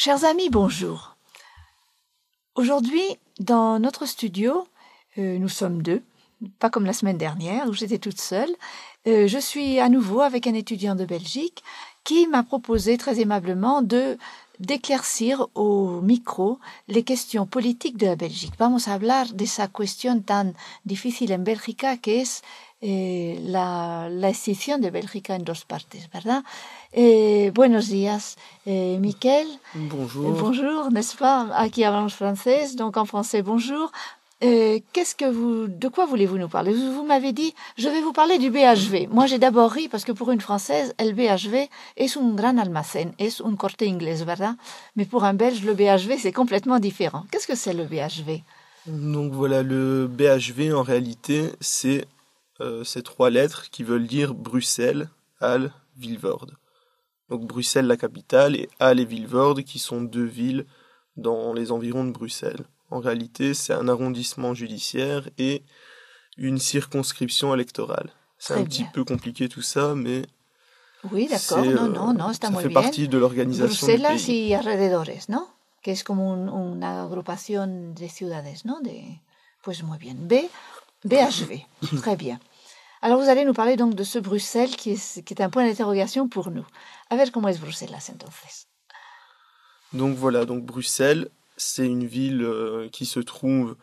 Chers amis, bonjour. Aujourd'hui, dans notre studio, euh, nous sommes deux, pas comme la semaine dernière où j'étais toute seule. Euh, je suis à nouveau avec un étudiant de Belgique qui m'a proposé très aimablement de d'éclaircir au micro les questions politiques de la Belgique. Vamos hablar de esa cuestión tan difícil en Bélgica que eh, la, la escisión de Bélgica en dos partes, ¿verdad? Eh, buenos días, eh, Miquel. Bonjour. bonjour, n'est-ce pas? Aquí hablamos français, donc en français, bonjour. Euh, qu'est-ce que vous, de quoi voulez-vous nous parler? Vous, vous m'avez dit, je vais vous parler du BHV. Moi, j'ai d'abord ri parce que pour une Française, el BHV es un gran almacén, es un corte inglés, ¿verdad? Mais pour un Belge, le BHV, c'est complètement différent. Qu'est-ce que c'est le BHV Donc voilà, le BHV, en réalité, c'est ces trois lettres qui veulent dire Bruxelles, Halle, Vilvoorde. Donc Bruxelles, la capitale, et Halle et Vilvoorde, qui sont deux villes dans les environs de Bruxelles. En réalité, c'est un arrondissement judiciaire et une circonscription électorale. C'est un petit peu compliqué tout ça, mais Oui, d'accord, euh, no, no, está ça muy fait bien. partie de l'organisation pays. y alrededores, ¿no? Que es como un- una agrupación de ciudades, ¿no? De, pues muy bien. B, BHV, très bien. Alors vous allez nous parler donc de ce Bruxelles qui est, qui est un point d'interrogation pour nous. A ver cómo es Bruselas entonces. Donc voilà, donc Bruxelles, c'est une ville euh, qui se trouve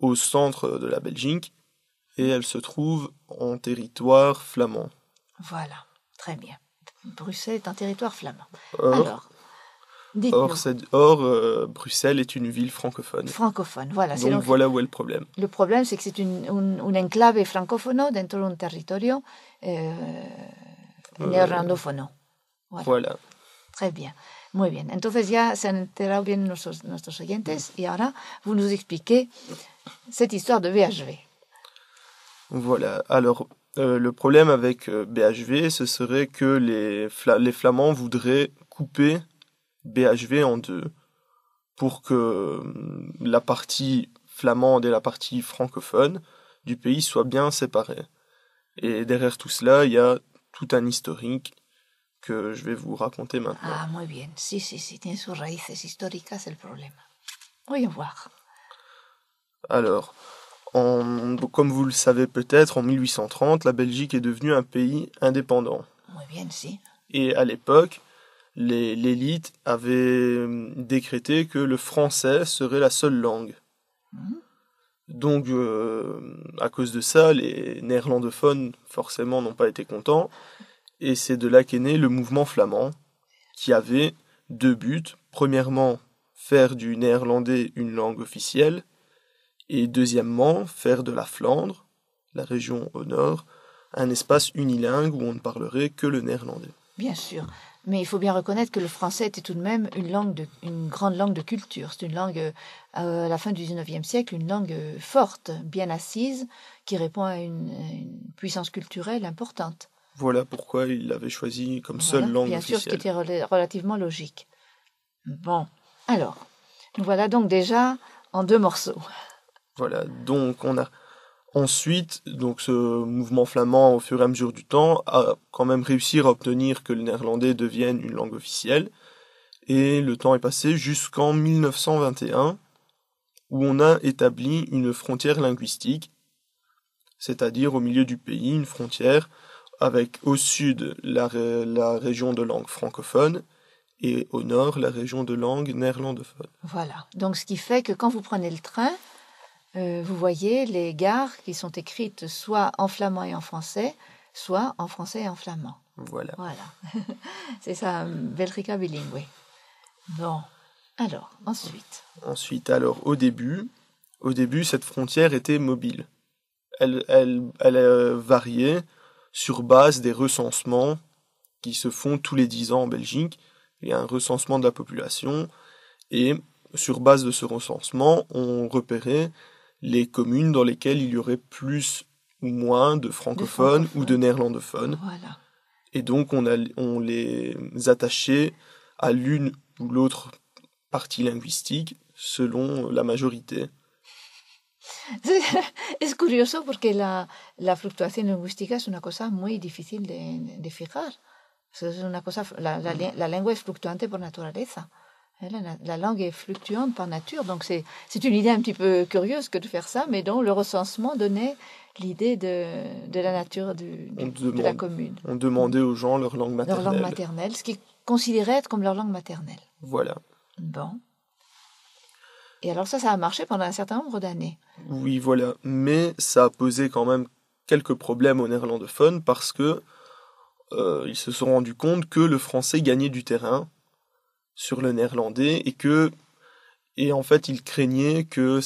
au centre de la Belgique et elle se trouve en territoire flamand. Voilà, très bien. Bruxelles est un territoire flamand. Or, Alors, or, cette- or, euh, Bruxelles est une ville francophone. francophone, voilà. Donc donc- voilà où est le problème. Le problème, c'est que c'est une, un, un enclave francófono dentro de un territorio eh, neerlandófono. Voilà. Voilà. Très bien. Muy bien. Entonces ya se han enterado bien nuestros, nuestros oyentes y ahora vous nous expliquez cette histoire de VHV. Voilà. Alors, euh, le problème avec euh, BHV, ce serait que les, Fla- les Flamands voudraient couper BHV en deux pour que euh, la partie flamande et la partie francophone du pays soient bien séparées. Et derrière tout cela, il y a tout un historique que je vais vous raconter maintenant. Ah, muy bien. Sí, sí, sí. Tiene sus raíces históricas el problema. Voyons voir. Alors, en- comme vous le savez peut-être, en 1830, la Belgique est devenue un pays indépendant. Muy bien, sí. Et à l'époque, l'élite avait euh, décrété que le français serait la seule langue. Mhm. Donc, euh, à cause de ça, les néerlandophones, forcément, n'ont pas été contents. Et c'est de là qu'est né le mouvement flamand, qui avait deux buts. Premièrement, faire du néerlandais une langue officielle. Et deuxièmement, faire de la Flandre, la région au nord, un espace unilingue où on ne parlerait que le néerlandais. Bien sûr. Mais il faut bien reconnaître que le français était tout de même une, langue de, une grande langue de culture. C'est une langue, euh, à la fin du XIXe siècle, une langue forte, bien assise, qui répond à une, puissance culturelle importante. Voilà pourquoi il l'avait choisi comme seule Voilà, langue Bien sûr, ce qui officielle. était rela- relativement logique. Bon, alors, nous voilà donc déjà en deux morceaux. Voilà, donc on a ensuite donc ce mouvement flamand au fur et à mesure du temps a quand même réussi à obtenir que le néerlandais devienne une langue officielle et le temps est passé jusqu'en 1921 où on a établi une frontière linguistique, c'est-à-dire au milieu du pays une frontière avec au sud la, la région de langue francophone et au nord la région de langue néerlandophone. Voilà. Donc, ce qui fait que quand vous prenez le train, euh, vous voyez les gares qui sont écrites soit en flamand et en français, soit en français et en flamand. Voilà. Voilà. C'est ça, Belgica bilingue. Bon. Alors, ensuite. Ensuite, alors au début, au début cette frontière était mobile. Elle, elle, elle euh, variait sur base des recensements qui se font tous les dix ans en Belgique. Il y a un recensement de la population et sur base de ce recensement, on repérait les communes dans lesquelles il y aurait plus ou moins de francophones ou de néerlandophones. Voilà. Et donc on, a, on les attachait à l'une ou l'autre partie linguistique selon la majorité. Es curioso porque la, la fluctuación lingüística es una cosa muy difícil de, de fijar. Es una cosa, la, la, li- la lengua es fluctuante por naturaleza. La, langue est fluctuante par nature, donc c'est une idée un petit peu curieuse que de faire ça, mais dont le recensement donnait l'idée de, de, la nature du, de la commune. On demandait aux gens leur langue maternelle. Leur langue maternelle, ce qu'ils considéraient être comme leur langue maternelle. Voilà. Bon. Et alors ça, ça a marché pendant un certain nombre d'années. Oui, voilà. Mais ça a posé quand même quelques problèmes aux néerlandophones parce que euh, ils se sont rendus compte que le français gagnait du terrain sur le néerlandais et que et en fait ils craignaient que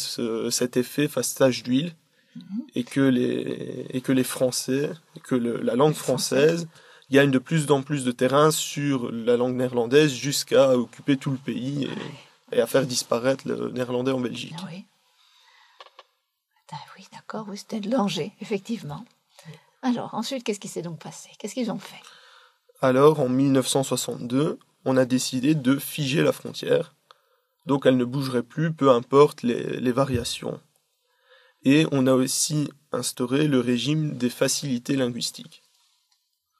cet effet fasse tache d'huile mhm. et que les et que les Français que la langue française gagne de plus en plus de terrain sur la langue néerlandaise jusqu'à occuper tout le pays et, à faire disparaître le néerlandais en Belgique. Ah oui. Ah oui, d'accord, oui, c'était de danger, effectivement. Alors, ensuite, qu'est-ce qui s'est donc passé? Qu'est-ce qu'ils ont fait? Alors, en 1962, on a décidé de figer la frontière. Donc, elle ne bougerait plus, peu importe les, variations. Et on a aussi instauré le régime des facilités linguistiques.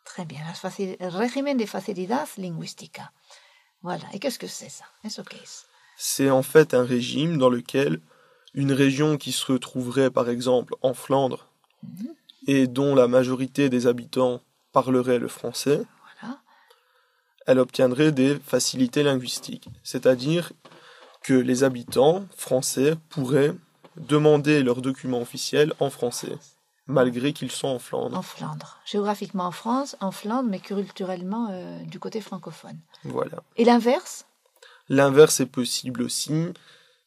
Très bien, le régime des facilités linguistiques. Voilà, et qu'est-ce que c'est ça? C'est en fait un régime dans lequel une région qui se retrouverait par exemple en Flandre mhm et dont la majorité des habitants parleraient le français, elle obtiendrait des facilités linguistiques. C'est-à-dire que les habitants français pourraient demander leurs documents officiels en français, malgré qu'ils sont en Flandre. En Flandre. Géographiquement en France, en Flandre, mais culturellement euh, du côté francophone. Voilà. Et l'inverse? L'inverse est possible aussi,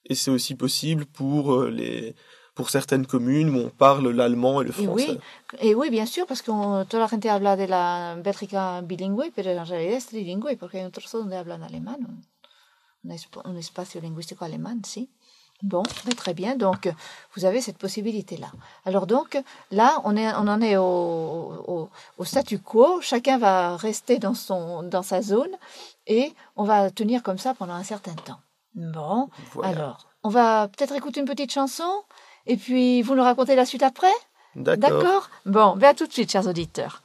et c'est aussi possible pour euh, les, pour certaines communes où on parle l'allemand et le français. Et oui, et oui bien sûr, parce que toda la gente habla de la Bélgica bilingüe, pero en realidad es trilingüe, porque hay otros donde hablan alemán, un, un espacio lingüístico alemán, si. Bon, très bien. Donc, vous avez cette possibilité-là. Alors donc, là, on, est, on en est au, au, au, statu quo. Chacun va rester dans, son, dans sa zone et on va tenir comme ça pendant un certain temps. Bon, alors, on va peut-être écouter une petite chanson? Et puis, vous nous racontez la suite après? D'accord. D'accord? Bon, ben à tout de suite, chers auditeurs.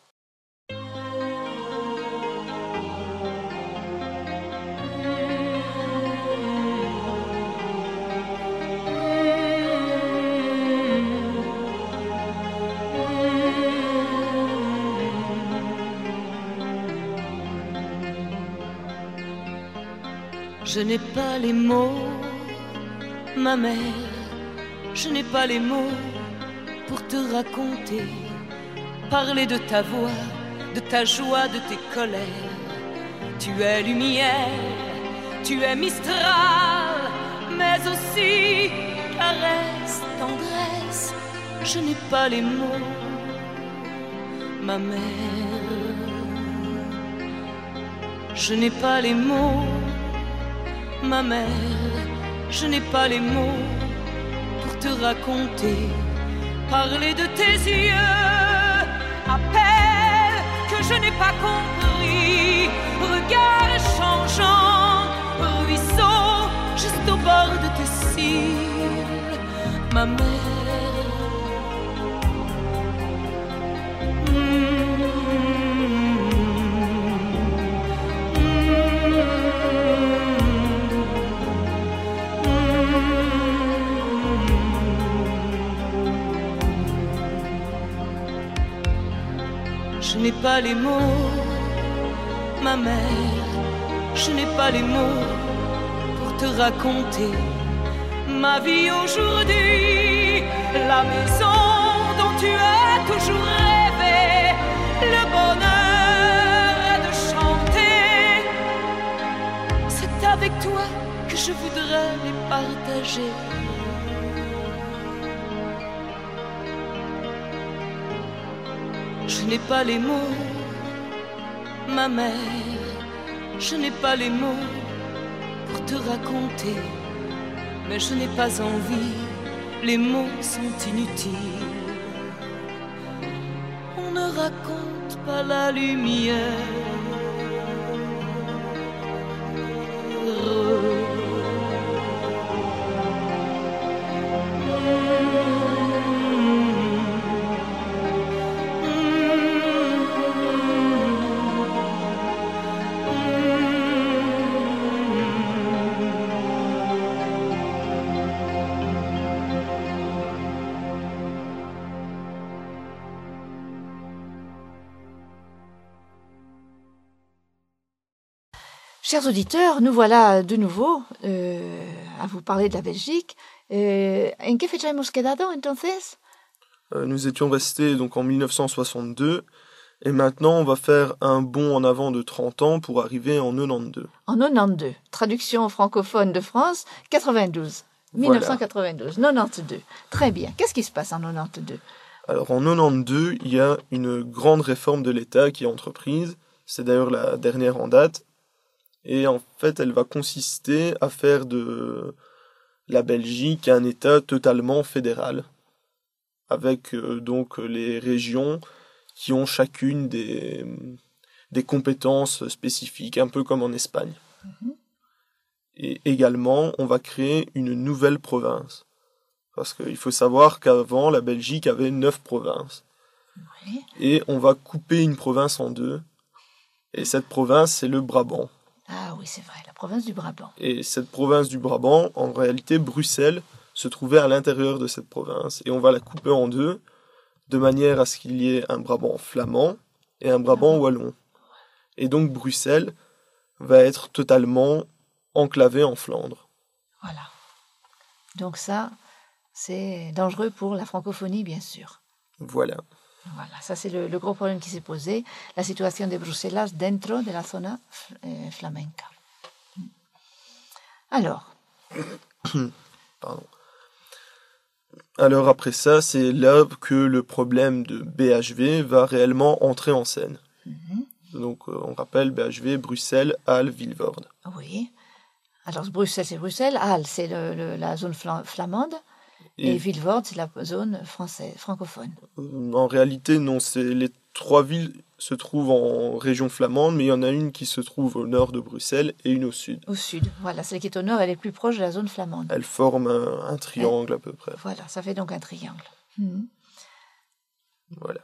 Je n'ai pas les mots, ma mère je n'ai pas les mots pour te raconter, parler de ta voix, de ta joie, de tes colères. Tu es lumière, tu es mistral, mais aussi caresse, tendresse. Je n'ai pas les mots, ma mère. Je n'ai pas les mots, ma mère. Je n'ai pas les mots te raconter, parler de tes yeux, appel que je n'ai pas compris, regard changeant, ruisseau juste au bord de tes cils, ma mère. Pas les mots, ma mère, je n'ai pas les mots pour te raconter ma vie aujourd'hui, la maison dont tu as toujours rêvé, le bonheur de chanter. C'est avec toi que je voudrais les partager. N'ai pas les mots, ma mère, je n'ai pas les mots pour te raconter, mais je n'ai pas envie, les mots sont inutiles. On ne raconte pas la lumière. Chers auditeurs, nous voilà de nouveau euh, à vous parler de la Belgique. Euh, ¿En qué fecha hemos quedado entonces? Euh, nous étions restés donc en 1962 et maintenant on va faire un bond en avant de 30 ans pour arriver en 92. En 92, traduction francophone de France, 92. 1992, 92. Très bien. Qu'est-ce qui se passe en 92 Alors en 92, il y a une grande réforme de l'État qui est entreprise. C'est d'ailleurs la dernière en date. Et en fait, elle va consister à faire de la Belgique un État totalement fédéral. Avec euh, donc les régions qui ont chacune des, des compétences spécifiques, un peu comme en Espagne. Mhm. Et également, on va créer une nouvelle province. Parce qu'il faut savoir qu'avant, la Belgique avait neuf provinces. Oui. Et on va couper une province en deux. Et cette province, c'est le Brabant. Ah oui, c'est vrai, la province du Brabant. Et cette province du Brabant, en réalité, Bruxelles se trouvait à l'intérieur de cette province. Et on va la couper en deux, de manière à ce qu'il y ait un Brabant flamand et un Brabant wallon. Et donc Bruxelles va être totalement enclavée en Flandre. Voilà. Donc ça, c'est dangereux pour la francophonie, bien sûr. Voilà. Voilà, ça c'est le, le gros problème qui s'est posé, la situation de Bruselas dentro de la zona eh, flamenca. Alors, Pardon. Alors après ça, c'est là que le problème de BHV va réellement entrer en scène. mhm, Donc euh, on rappelle BHV, Bruxelles, Halle, Vilvoorde. oui. Alors Bruxelles, c'est Bruxelles, Halle, c'est la zone fla- flamande, et, Et Vilvoorde, c'est la zone française, francophone. euh, en réalité, non, c'est les trois villes se trouvent en région flamande, mais il y en a une qui se trouve au nord de Bruxelles et une au sud. Au sud, voilà, celle qui est au nord, elle est plus proche de la zone flamande. Elles forment un, un triangle à peu près. Voilà, ça fait donc un triangle. Mhm. Voilà.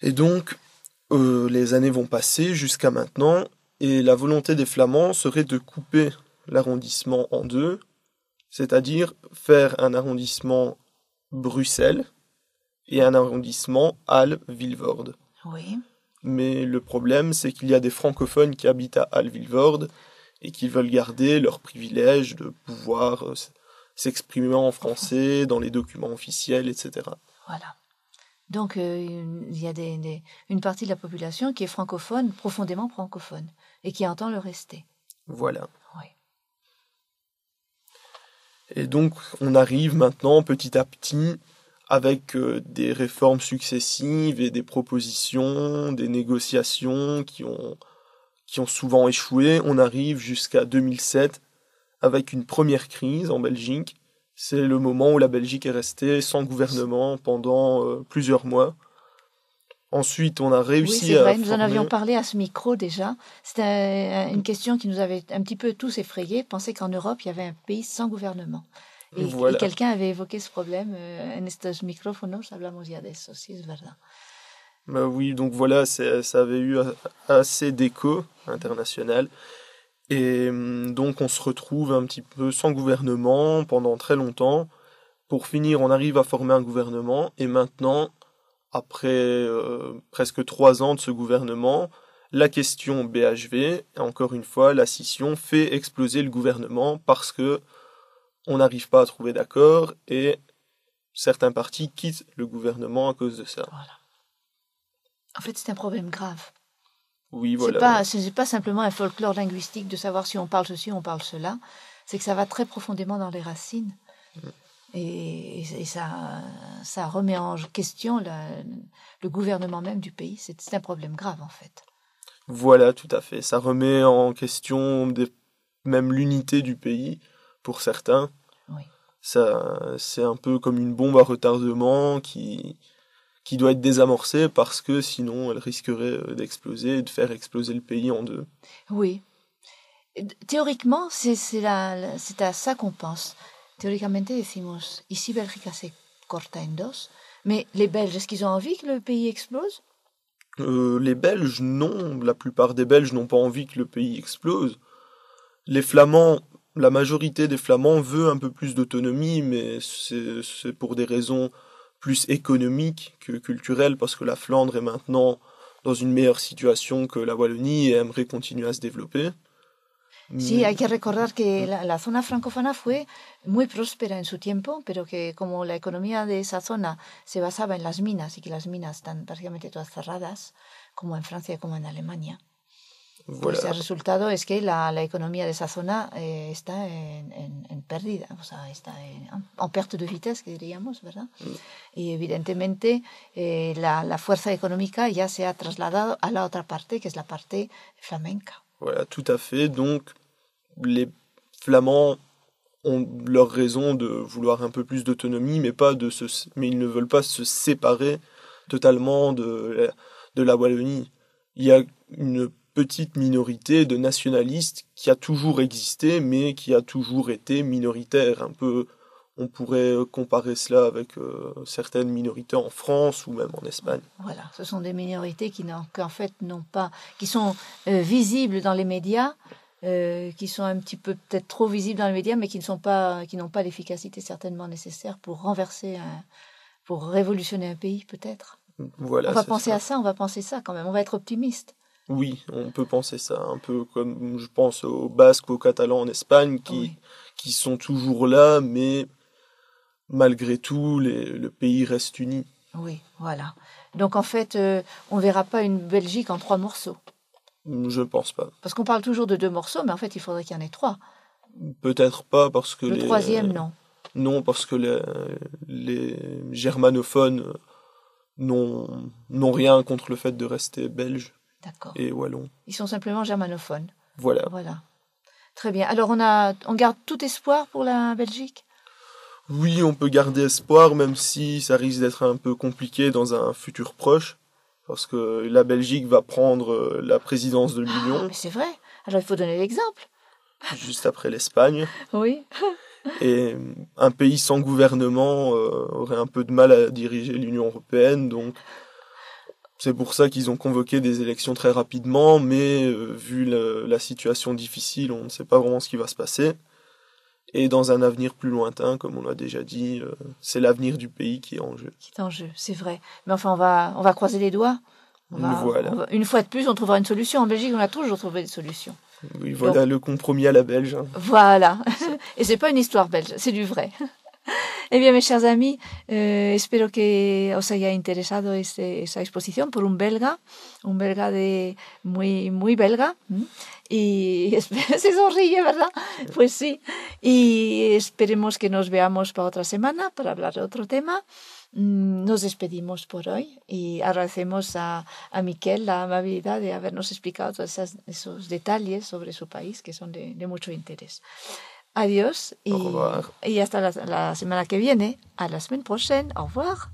Et donc, euh, les années vont passer jusqu'à maintenant, et la volonté des Flamands serait de couper l'arrondissement en deux, c'est-à-dire faire un arrondissement Bruxelles et un arrondissement Halle-Vilvoorde. Oui, Mais le problème, c'est qu'il y a des francophones qui habitent à Halle-Vilvoorde et qui veulent garder leur privilège de pouvoir euh, s'exprimer en français dans les documents officiels, etc. voilà. Donc, euh, il y a des- des- une partie de la population qui est francophone, profondément francophone, et qui entend le rester. Voilà. Et donc, on arrive maintenant petit à petit avec euh, des réformes successives et des propositions, des négociations qui ont, qui ont souvent échoué. On arrive jusqu'à 2007 avec une première crise en Belgique. C'est le moment où la Belgique est restée sans gouvernement pendant euh, plusieurs mois. Ensuite, on a Oui, réussi c'est à vrai, nous en avions parlé à ce micro déjà. C'était un- une question qui nous avait un petit peu tous effrayés, penser qu'en Europe, il y avait un pays sans gouvernement. Et, Voilà. et quelqu'un avait évoqué ce problème. euh, En estos micrófonos hablamos ya de eso, sí, es verdad. Bah oui, donc voilà, ça avait eu assez d'écho international. Et hum, donc on se retrouve un petit peu sans gouvernement pendant très longtemps. Pour finir, on arrive à former un gouvernement. Et maintenant, après euh, presque trois ans de ce gouvernement, la question BHV, encore une fois, la scission fait exploser le gouvernement parce que on n'arrive pas à trouver d'accord et certains partis quittent le gouvernement à cause de ça. En fait, c'est un problème grave. Oui, voilà. pas, c'est pas simplement un folklore linguistique de savoir si on parle ceci, on parle cela. C'est que ça va très profondément dans les racines. Mm. Et, et ça, ça remet en question la- le gouvernement même du pays. C'est un problème grave, en fait. Voilà, tout à fait. Ça remet en question des- même l'unité du pays pour certains. Oui. Ça, c'est un peu comme une bombe à retardement qui, qui doit être désamorcée parce que sinon elle risquerait euh, d'exploser et de faire exploser le pays en deux. Oui. Théoriquement, c'est à ça qu'on pense. Théoriquement, decimos, ici Bélgica se corta en dos? Mais les Belges, est-ce qu'ils ont envie que le pays explose? Euh, les Belges, non. La plupart des Belges n'ont pas envie que le pays explose. Les Flamands, la majorité des Flamands veut un peu plus d'autonomie, mais c'est pour des raisons plus économiques que culturelles, parce que la Flandre est maintenant dans une meilleure situation que la Wallonie et aimeraient continuer à se développer. Sí, hay que recordar que la, la, zona francófona fue muy próspera en su tiempo, pero que como la economía de esa zona se basaba en las minas y que las minas están prácticamente todas cerradas, como en Francia como en Alemania, pues el resultado es que la, la economía de esa zona eh, está en, en, en, pérdida, o sea, está en, en perte de vitesse, que diríamos, ¿verdad? Mm. Y evidentemente eh, la, la fuerza económica ya se ha trasladado a la otra parte, que es la parte flamenca. Voilà, tout à fait. Donc, les Flamands ont leur raison de vouloir un peu plus d'autonomie, mais pas de se, mais ils ne veulent pas se séparer totalement de, de la Wallonie. Il y a une petite minorité de nationalistes qui a toujours existé, mais qui a toujours été minoritaire. Un peu, on pourrait comparer cela avec euh, certaines minorités en France ou même en Espagne. Voilà, ce sont des minorités qui qu'en fait n'ont pas, qui sont euh, visibles dans les médias, euh, qui sont un petit peu peut-être trop visibles dans les médias, mais qui ne sont pas, qui n'ont pas l'efficacité certainement nécessaire pour renverser, un, pour révolutionner un pays peut-être. Voilà. On va penser à ça, on va penser ça quand même. On va être optimiste. Oui, on peut penser ça, un peu comme je pense aux Basques, aux Catalans en Espagne, qui, Oui. qui sont toujours là, mais malgré tout, les- le pays reste uni. Oui, voilà. Donc en fait, euh, on verra pas une Belgique en trois morceaux. Je ne pense pas. Parce qu'on parle toujours de deux morceaux, mais en fait, il faudrait qu'il y en ait trois. Peut-être pas parce que Le les... troisième, non. Non, parce que les, les germanophones n'ont n'ont rien contre le fait de rester belges et wallons. Ils sont simplement germanophones. Voilà. Voilà. Très bien. Alors on a, on garde tout espoir pour la Belgique? Oui, on peut garder espoir, même si ça risque d'être un peu compliqué dans un futur proche, parce que la Belgique va prendre euh, la présidence de Ah, l'Union mais c'est vrai. Alors il faut donner l'exemple. juste après l'Espagne, Oui. et un pays sans gouvernement euh, aurait un peu de mal à diriger l'Union européenne, donc c'est pour ça qu'ils ont convoqué des élections très rapidement, mais euh, vu le- la situation difficile, on ne sait pas vraiment ce qui va se passer. Et dans un avenir plus lointain, comme on l'a déjà dit, euh, c'est l'avenir du pays qui est en jeu. Qui est en jeu, c'est vrai. Mais enfin, on va, on va croiser les doigts. On va- Voilà. on va- une fois de plus, on trouvera une solution. En Belgique, on a toujours trouvé des solutions. Oui, voilà le compromis à la belge. hein. Voilà. Et c'est pas une histoire belge, c'est du vrai. Eh bien, mes chers amis, eh, espero que os haya interesado este, esa exposición por un belga, un belga de muy, muy belga. Y se sonríe, ¿verdad? Pues sí. Y esperemos que nos veamos para otra semana para hablar de otro tema. Mm, Nos despedimos por hoy y agradecemos a, a Miquel la amabilidad de habernos explicado todos esos detalles sobre su país que son de, de mucho interés. Adiós y, y hasta la, la semana que viene. À la semaine prochaine. Au revoir.